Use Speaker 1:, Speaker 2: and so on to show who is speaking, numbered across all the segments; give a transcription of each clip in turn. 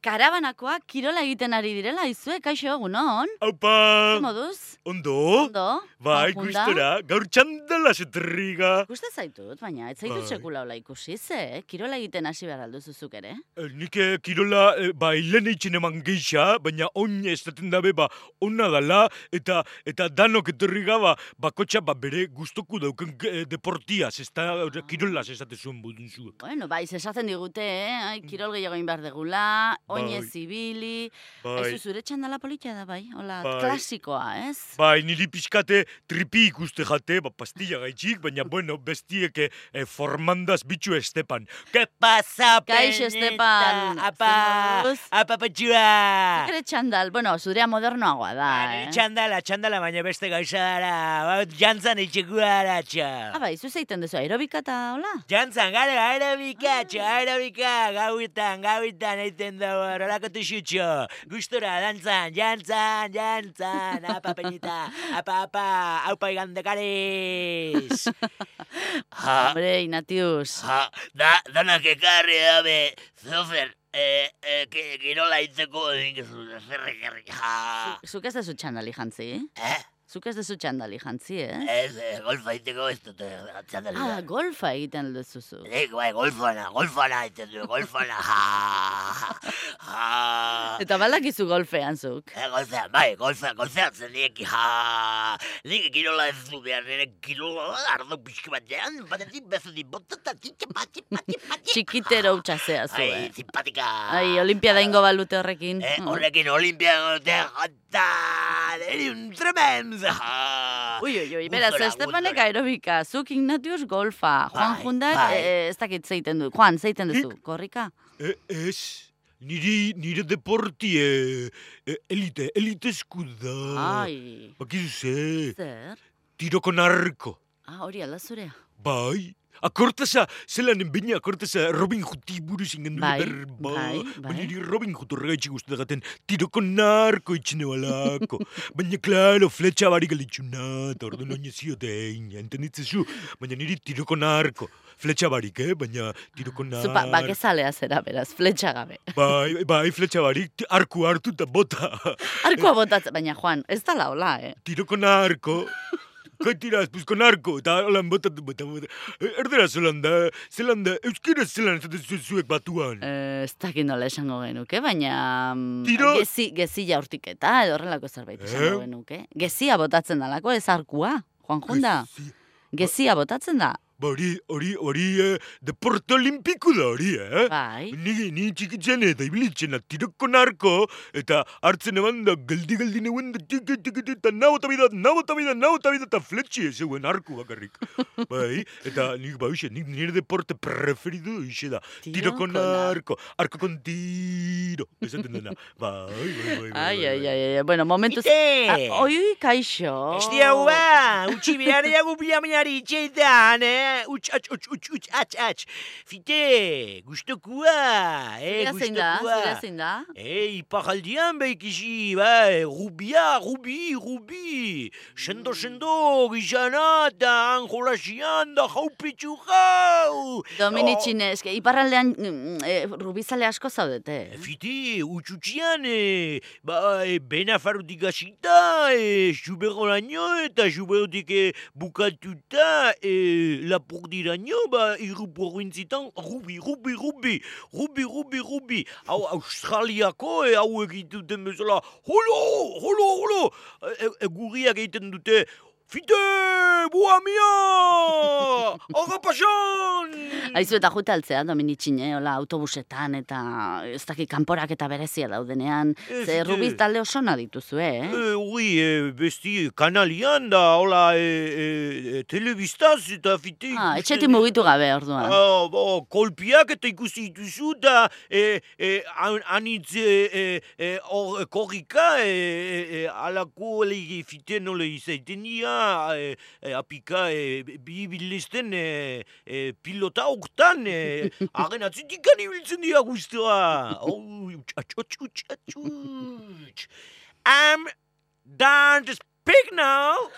Speaker 1: karabanakoak kirola egiten ari direla, izue, kaixo egunon?
Speaker 2: Aupa!
Speaker 1: Zer moduz?
Speaker 2: Ondo?
Speaker 1: Ondo?
Speaker 2: Bai,
Speaker 1: Konjunda?
Speaker 2: gustora, gaur txandala zetriga.
Speaker 1: Gusta zaitut, baina ez zaitut
Speaker 2: Bai.
Speaker 1: sekula hola ikusi, ze? Kirola egiten hasi behar aldu zuzuk ere?
Speaker 2: Eh, Nik eh, kirola, eh, bai, lehen eitzen eman geixa, baina on estaten dabe, ba, onna dala, eta eta danok etorriga, ba, bakotxa, ba, bere gustoko dauken eh, deportiaz, ez da, kirolaz esate zuen budun zuen.
Speaker 1: Bueno, bai, zesatzen digute, eh? Ai, kirol gehiago egin behar degula, oinez
Speaker 2: Bai.
Speaker 1: ibili...
Speaker 2: Bai,
Speaker 1: Aizu, zure txandala politia da, bai? Hola,
Speaker 2: Bai.
Speaker 1: klasikoa, ez?
Speaker 2: bai, niri pixkate tripi ikuste jate, ba, pastilla gaitxik, baina, bueno, bestiek eh, formandaz bitxu Estepan. Ke pasa,
Speaker 1: Kaixo, Estepan.
Speaker 2: Apa, apa, patxua.
Speaker 1: Zuk ere txandal, bueno, zurea modernoagoa da,
Speaker 3: Nire
Speaker 1: eh?
Speaker 3: txandala, txandala, baina beste gauza dara, bat jantzan itxeku dara, txa.
Speaker 1: Ah, bai, zu zeiten duzu, aerobika eta hola?
Speaker 3: Jantzan, gara, aerobika, txa, aerobika, gauetan, gauetan, eiten dago, rolako tuxutxo. Gustora, dantzan, jantzan, jantzan, apa, penita, apa, apa, aupa igandekares.
Speaker 4: Ha,
Speaker 1: Hombre, Inatius.
Speaker 4: ha, da, danak ekarri dabe, zofer, e, e, ki, kirola itzeko egin gezu, zerre jarri, ha.
Speaker 1: Zuk ez dezu txandali jantzi,
Speaker 4: Eh?
Speaker 1: Zuk ez dezu txandali jantzi, eh?
Speaker 4: Ez, e, golfa iteko ez dute txandali.
Speaker 1: Ah, golfa egiten duzuzu.
Speaker 4: Nik, bai, golfana, golfana iten du, golfana, ha, ha.
Speaker 1: Eta balakizu golfean zuk.
Speaker 4: Eh, golfean, bai, golfean, golfean zen nieki, ha. Nik kirola ez du behar, nire kirola ardo pixki batean, batetik bezu di botata, txitxe, patxi, patxi, patxi.
Speaker 1: Txikitero utxazea zu,
Speaker 4: Ai,
Speaker 1: eh?
Speaker 4: simpatika.
Speaker 1: Ai, olimpiada ingo balute horrekin.
Speaker 4: Eh,
Speaker 1: Mm.
Speaker 4: horrekin olimpian gote, jota, niri un tremens. Ha.
Speaker 1: Ui, ui, ui, beraz, Estepanek aerobika, zuk Ignatius golfa, Juan
Speaker 4: Bai,
Speaker 1: Jundak,
Speaker 4: bai.
Speaker 1: eh, ez dakit zeiten du. Juan, zeiten duzu, korrika?
Speaker 2: E, ez, niri, nire deporti e, e, elite, elite eskuda.
Speaker 1: Ai,
Speaker 2: Bakizu ze,
Speaker 1: zer?
Speaker 2: tiroko narko.
Speaker 1: Ah, hori alda zurea.
Speaker 2: Bai, akortaza, zelan enbeina akortaza Robin Hoodi buruz ingen du
Speaker 1: Bai,
Speaker 2: berba.
Speaker 1: bai,
Speaker 2: Baina
Speaker 1: bai.
Speaker 2: niri Robin Hood horregaitxik uste dagaten tiroko narko itxine balako. Baina, klaro, fletxa barik alitxuna, eta ordu noin ziotein, entenditzezu. Baina niri tiroko narko. Fletxa barik, eh? Baina tiroko narko.
Speaker 1: Zu ba, bakezalea zera, beraz, fletxa gabe.
Speaker 2: Bai, bai, fletxa barik, arku hartu eta bota.
Speaker 1: Arkoa botatzen, baina Juan, ez da hola, eh?
Speaker 2: Tiro con arco. Kai tiras, pues con arco. Eta holan botatu, bota, bota. Erdera zelan da, zelan da, euskera zelan ez dut zuek batuan.
Speaker 1: Eh, ez dakit nola esango genuke, baina... mm,
Speaker 2: Tiro-
Speaker 1: Gezi, gezi jaurtiketa, edo horrelako zerbait esango
Speaker 2: Eh?
Speaker 1: genuke. Gezia botatzen dalako, ez arkua, Juan Junda.
Speaker 2: Gezi-
Speaker 1: Gezia botatzen da.
Speaker 2: Ba hori, hori, hori, eh, deporte olimpiku da hori, eh?
Speaker 1: Bai.
Speaker 2: Ni, ni txikitzen eta ibilitzen tiroko narko, eta hartzen eban da, geldi neuen da, tiki tiki tiki, eta nau eta bidat, nau eta bidat, nau eta bidat, eta fletxi ez zeuen arku bakarrik. bai, eta nik ba hoxe, nik nire deporte preferidu hoxe da.
Speaker 1: Tiro
Speaker 2: Tiro con
Speaker 1: con ar-
Speaker 2: arco, arco con tiro. Esaten dena. Bai, bai, bai, bai.
Speaker 1: Ai,
Speaker 2: bai,
Speaker 1: ai, ai, ai, bueno, momentu...
Speaker 3: Ite!
Speaker 1: Oi, oi, kaixo.
Speaker 3: Ez diagu ba, utxi behar diagu bilamiari itxeitan, eh? Utx, atx, utx, utx, utx, atx, atx. Fite, gustokua, eh,
Speaker 1: zein da,
Speaker 3: gustokua.
Speaker 1: zurea zein da?
Speaker 3: Eh, iparaldian behikisi, bai, rubia, rubi, rubi. Sendo, sendo, gizana, eta anjolasian, da jaupitxu jau.
Speaker 1: Dominitxin, eske, iparraldean mm, eh, rubizale asko zaudete.
Speaker 3: Eh, Fiti, utxutxian, eh, ba, eh, bena farutik hasita, eh, xuberoraino eta xuberotik eh, bukatuta, eh, lapurdiraino, ba, iru provinzitan, rubi, rubi, rubi, rubi, rubi, rubi. Hau, Australiako, eh, hau egituten bezala, holo, holo, holo, e, e, guriak egiten dute, Fite, bua mia!
Speaker 1: Aizu eta jute altzea, Dominitxin, eh, hola, autobusetan eta ez dakit kanporak eta berezia daudenean.
Speaker 3: Eh,
Speaker 1: Ze rubiz talde osona dituzue, eh?
Speaker 3: Eh, Ui, eh, besti kanalian da, hola, eh, eh, telebistaz eta fite
Speaker 1: Ah, etxetik mugitu gabe, orduan.
Speaker 3: Ah, bo, kolpiak eta ikusi dituzu da, eh, eh, an- anitz, eh, eh, eh, hor, korrika, eh, eh, alako lege fite nola izaiten eh, eh, apika, eh, bi bilisten eh, eh, pilota ოქტანე აღენაცი დიგანი ვილცნია გუშტა ოუ ჩაჩოჩუ ჩაჩუჩ I'm done. To speak now.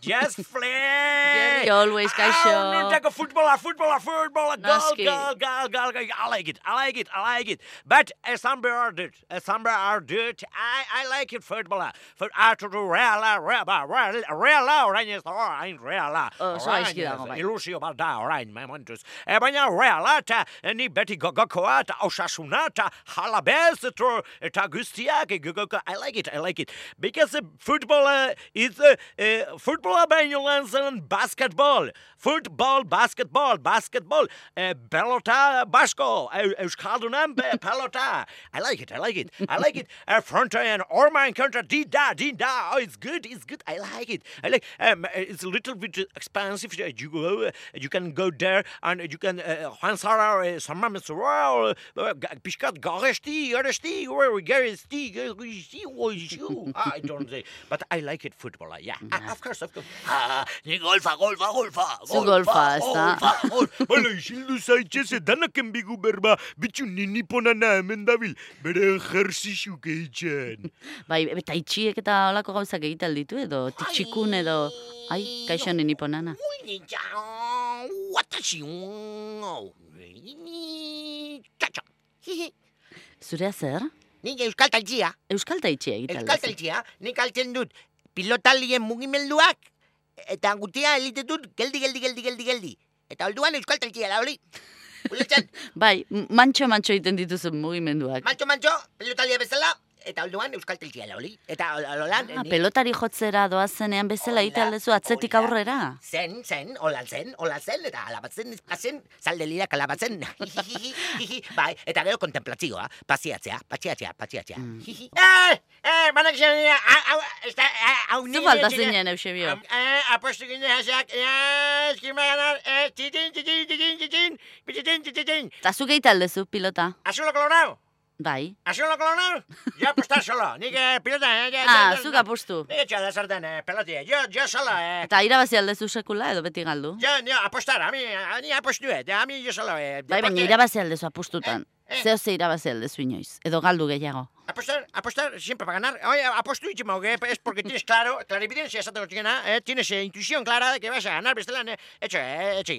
Speaker 3: Just flick.
Speaker 1: Jerry, always, kaixo.
Speaker 3: Oh, nuntako futbola, futbola, futbola, goal,
Speaker 1: Noski.
Speaker 3: goal, goal, goal, goal. I like it, I like it, I like it. But as Amber are did, as Amber are did, I, I like it futbola. For Arthur Reala, Reala, Reala, Reala, orain ez da, orain Reala.
Speaker 1: Oso
Speaker 3: Orain
Speaker 1: gaizki dago,
Speaker 3: ez,
Speaker 1: bai.
Speaker 3: Ilusio bat da, orain, momentuz. E, baina Reala eta e, ni beti gogokoa eta osasuna eta halabez eta, eta guztiak e, gogoko. I like it, I like it. Because uh, football uh, is uh, uh, football baino lan zen basketball. Football, basketball, basketball. Uh, pelota basko. Eu- Euskaldunan be- pelota. I like it, I like it, I like it. Uh, front and Orman contra Dinda, Dinda. Oh, it's good, it's good. I like it. I like. Um, uh, it's a little bit expensive. Uh, You go, uh, you can go there and you can. Uh, Juan Sara, uh, Samar Mesoro, Piskat Garesti, Garesti, or Garesti, Garesti. I don't say, but I like it football. Yeah, of course, of course.
Speaker 4: Ni golfa, golfa, golfa.
Speaker 1: Zu golfa, ez da.
Speaker 2: Hala, isildu zaitxeze danaken bigu berba, bitxu niniponana hemen dabil, bere ejerzixuk eitzen.
Speaker 1: Bai, eta itxiek eta olako gauzak egiten ditu edo titxikun edo... Ai, kaixo niniponana.
Speaker 4: Ui, ja, watashi, ni, txatxa. Hihi.
Speaker 1: Zurea zer?
Speaker 4: Nik euskal taltzia,
Speaker 1: Euskal itxia egiten
Speaker 4: euskal taltzia, nik altzen dut pilotalien mugimenduak, eta gutia elite dut geldi, geldi, geldi, geldi, geldi. Eta orduan euskal da hori.
Speaker 1: Bai, mantxo-mantxo egiten dituzu mugimenduak.
Speaker 4: mantxo, mantxo, pilotalia bezala, eta orduan euskal taltzia da hori. Eta holan,
Speaker 1: Ah, pelotari jotzera doazenean bezala
Speaker 4: Hola,
Speaker 1: aldezu atzetik
Speaker 4: hola.
Speaker 1: aurrera.
Speaker 4: Zen, zen, hola zen, hola zen, eta alabatzen, pasen, zaldelira kalabatzen. Hihihi, hihi, bai, eta gero kontemplazioa, pasiatzea, pasiatzea, pasiatzea.
Speaker 1: Mm.
Speaker 4: Eh, eh, banak zen, hau, ez da, hau
Speaker 1: Zu falta zinen, Eusebio.
Speaker 4: Eh, apostu gine hasak, eh, eskima ganar, eh, titin, titin, titin, titin, titin, titin, titin.
Speaker 1: Eta zu egite aldezu pilota.
Speaker 4: Azulo kolonau,
Speaker 1: Bai.
Speaker 4: azulo kolonau, jo apostar solo, nik eh, pilota, eh, ja,
Speaker 1: Ah,
Speaker 4: ja,
Speaker 1: zuk
Speaker 4: ja,
Speaker 1: apustu.
Speaker 4: Nik etxea da sartan, eh, pelotia, jo, jo solo, eh,
Speaker 1: Eta irabazi aldezu sekula edo beti galdu.
Speaker 4: Yo, yo, apostar, a mí, a mí apostu, eh, a mí yo solo, eh,
Speaker 1: Bai, baina irabazi aldezu apustutan.
Speaker 4: Eh, eh.
Speaker 1: Zeo ze irabazi aldezu inoiz. Edo galdu gehiago.
Speaker 4: Apostar, apostar siempre para ganar. Oye, aposto y que es porque tienes claro, clarividencia, esa chica, eh, tienes eh, intuición clara de que vas a ganar, bestela, eh, hecho, eh, hecho, y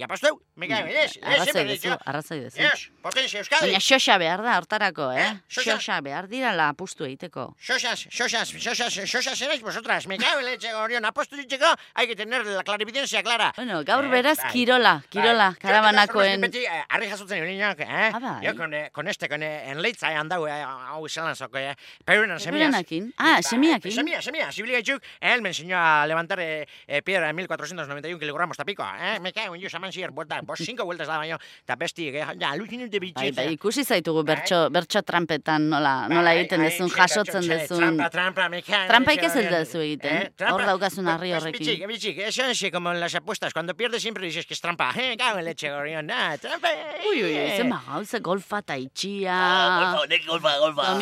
Speaker 4: me cago en eso, eh,
Speaker 1: Arrazoi
Speaker 4: siempre he
Speaker 1: dezu,
Speaker 4: dicho,
Speaker 1: arrazoi dezu.
Speaker 4: yes, potencia Euskadi,
Speaker 1: Baina xoxa behar da hortarako, eh?
Speaker 4: Eh, xoxa?
Speaker 1: Xoxa behar dirala apustu egiteko.
Speaker 4: Sosas, sosas, sosas, sosas seréis vosotras, me cago en leche, Orión, aposto y hay que tener la clarividencia clara.
Speaker 1: Bueno, gaur
Speaker 4: Eh,
Speaker 1: beraz kirola, kirola,
Speaker 4: Bai.
Speaker 1: karabanakoen...
Speaker 4: Eh, arri jasotzen nirenak, eh?
Speaker 1: Ah, bai.
Speaker 4: Yo con, eh, con este, con eh, en leitza andau, eh, hau izalan zoko, eh? Peruenan semias.
Speaker 1: Peruenakin? Ah, semiakin.
Speaker 4: Semia, semia, si gaitzuk, él me enseñó a levantar eh, eh, piedra de 1491 kilogramos tapico, eh? Me cago en Dios, aman zier, vuelta, bos cinco vueltas da baino, eta besti, eh, ja, alucinante
Speaker 1: Bai,
Speaker 4: bitxetza.
Speaker 1: bai, ikusi zaitugu bertso, bertso trampetan nola, nola egiten dezun, jasotzen dezun.
Speaker 4: Trampa, trampa, me cago. en
Speaker 1: ez
Speaker 4: Orión.
Speaker 1: duzu egiten.
Speaker 4: Eh, trampa.
Speaker 1: Hor daukazun harri
Speaker 4: Pues,
Speaker 1: horrekin.
Speaker 4: Bichik, bichik, eso es como en las apuestas, cuando pierdes siempre dices que es trampa. Eh, cago en leche, Orión, nah, trampa.
Speaker 1: Ui, ui, zen gauze golfa eta itxia,
Speaker 4: Ah, golfa, golfa, golfa.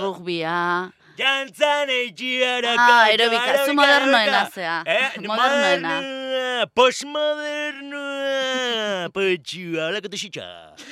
Speaker 1: Rugbia...
Speaker 3: Jantzan eitxiara
Speaker 1: Ah, aerobika, zu modernoena zea.
Speaker 3: Eh,
Speaker 1: Modernoena.
Speaker 3: Modernoa, postmodernoa, potxua, holako desitxa.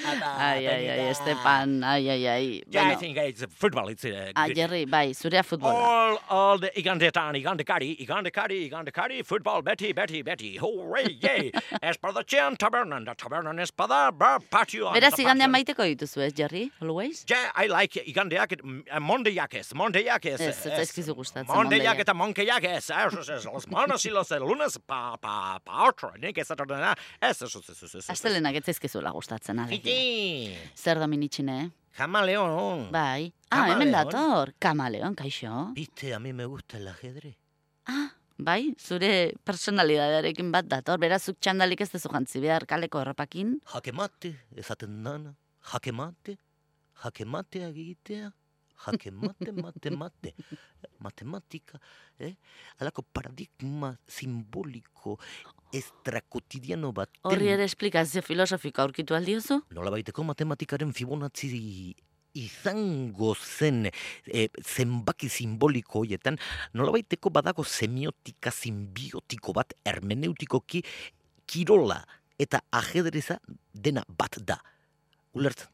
Speaker 1: Ai, ai, ai, Estepan, ai, ai, ai.
Speaker 3: Yeah, I
Speaker 1: Bueno,
Speaker 3: think it's football, it's uh,
Speaker 1: ah, Jerry, bai, zurea futbola.
Speaker 3: All, all the igandetan, igandekari, igandekari, igandekari, football, Betty, Betty, Betty, hooray, yay. Espadetxean tabernan, da tabernan espada, bar patio.
Speaker 1: Beraz, igandean maiteko dituzu, ez, Jerry? Always?
Speaker 3: Ja, I like igandeak, mm, mondeiakez, mondeiakez.
Speaker 1: Ez, ez zaizkizu gustatzen
Speaker 3: Mondeiak
Speaker 1: mondeiak.
Speaker 3: eta monkeiakez, ez, ez, los manos y los lunes pa, pa, pa otro, nik ez atordena, ez, ez, ez, ez, ez, ez.
Speaker 1: Astelenak ez zaizkizuela gustatzen, alegia. Zer dominitxine,
Speaker 4: camaleón.
Speaker 1: bai. Ah, hemen dator, kamaleon, kaixo.
Speaker 3: Viste, a mí me gusta el ajedrez.
Speaker 1: Ah, bai, zure personalidadearekin bat dator, berazuk txandalik ez dezu jantzi behar kaleko errapakin.
Speaker 3: Jake mate, ezaten dana, jake mate, jake mate egitea, jake mate, mate, mate, matematika, eh? Alako paradigma simboliko extrakotidiano bat.
Speaker 1: Horri ere esplikazio filosofiko aurkitu aldiozu?
Speaker 3: Nola baiteko matematikaren Fibonacci izango zen e, zenbaki simboliko hoietan, nola baiteko badago semiotika simbiotiko bat hermeneutikoki kirola eta ajedreza dena bat da. Ulertzen.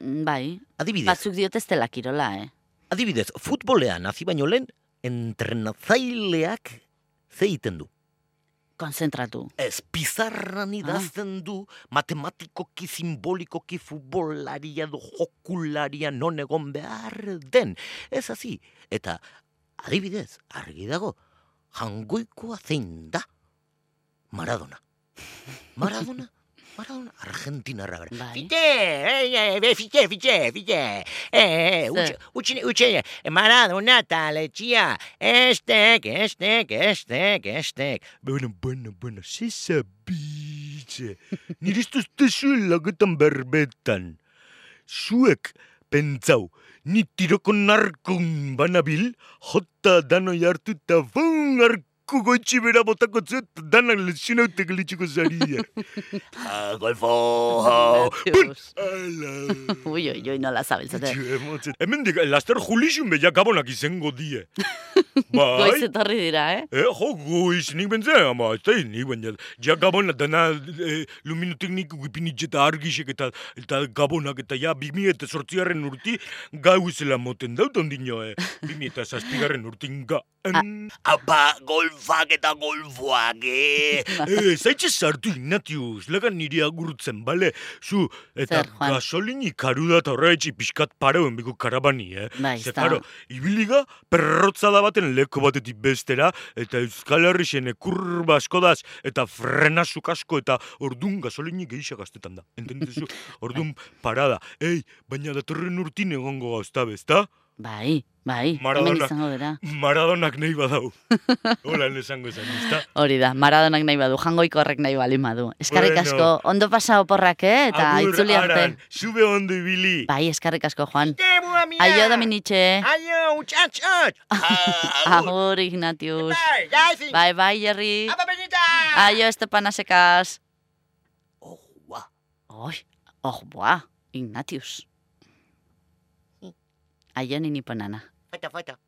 Speaker 1: Mm, Bai,
Speaker 3: Adibidez,
Speaker 1: batzuk diote ez dela kirola, eh?
Speaker 3: adibidez, futbolean hasi baino lehen entrenatzaileak ze egiten du.
Speaker 1: Konzentratu.
Speaker 3: Ez, pizarran idazten du matematikoki, simbolikoki, futbolaria edo jokularia non egon behar den. Ez hasi. Eta, adibidez, argi dago, jangoikoa zein da? Maradona. Maradona? Maradona, Argentinarra gara.
Speaker 1: Bai.
Speaker 3: Fite, eh, eh, fite, fite, fite. Eh, eh, utxe, utxe, utxe, Maradona taletxia. Estek, estek, estek, estek.
Speaker 2: Bueno, bueno, bueno, se sabitze. Nire ez duztezuen lagetan berbetan. Zuek, pentsau, ni tiroko narkon banabil, jota danoi hartu eta bun arko goitxi bera botako zuet, danak lesionaute gelitxiko zaria.
Speaker 3: Ah, golfo.
Speaker 2: Ala.
Speaker 1: Ui, ui, ui, nola.
Speaker 2: Txu, emotzen. Hemen dik, laster julixun beha gabonak izango die. Bai?
Speaker 1: Goiz etorri dira, eh?
Speaker 2: Eh, jo, goiz, nik bentzen, ama, ez da, nik baina, ja gabona, dana e, luminoteknik gipinitxe eta argisek eta, eta gabonak eta ja, bimi eta sortzigarren urti, gau izela moten daut ondino, eh, bimi eta zazpigarren urtin ga. En,
Speaker 3: Apa, golfak eta golfoak, eh?
Speaker 2: eh, zaitxe sartu Ignatius, lagan niri agurtzen, bale? Zu, eta
Speaker 1: Zer, Juan?
Speaker 2: gasolini karuda eta horretxe pixkat pareuen biko karabani, eh?
Speaker 1: Bai,
Speaker 2: Ze,
Speaker 1: ezta.
Speaker 2: karo, ibiliga perrotzada baten leko batetik bestera, eta Euskal Herrixen kurba asko daz, eta frenazuk asko, eta ordun gasolini gehiago gaztetan da. Entendezu? Ordun parada. Ei, baina datorren urtin egongo gauzta bezta?
Speaker 1: Bai, bai,
Speaker 2: Maradona.
Speaker 1: hemen izango dira.
Speaker 2: Maradonak nahi badau. Hola, esango esan, ezta?
Speaker 1: Hori da, Maradonak nahi badu, jangoiko horrek nahi balin badu. Eskarrik
Speaker 2: Bueno.
Speaker 1: asko, ondo pasa oporrak, eh? Eta
Speaker 2: Agur,
Speaker 1: itzuli arte.
Speaker 2: Zube ondo ibili.
Speaker 1: Bai, eskarrik asko, Juan. Aio, Dominitxe.
Speaker 3: Aio, utxatxot!
Speaker 1: Agur, Ignatius.
Speaker 3: Bai!
Speaker 1: Bai, Jerry. Aio, Estepana Sekas.
Speaker 3: Oh, ua.
Speaker 1: Oi, oh, boa, Ignatius. Aio, nini ponana.
Speaker 3: Fata, fata.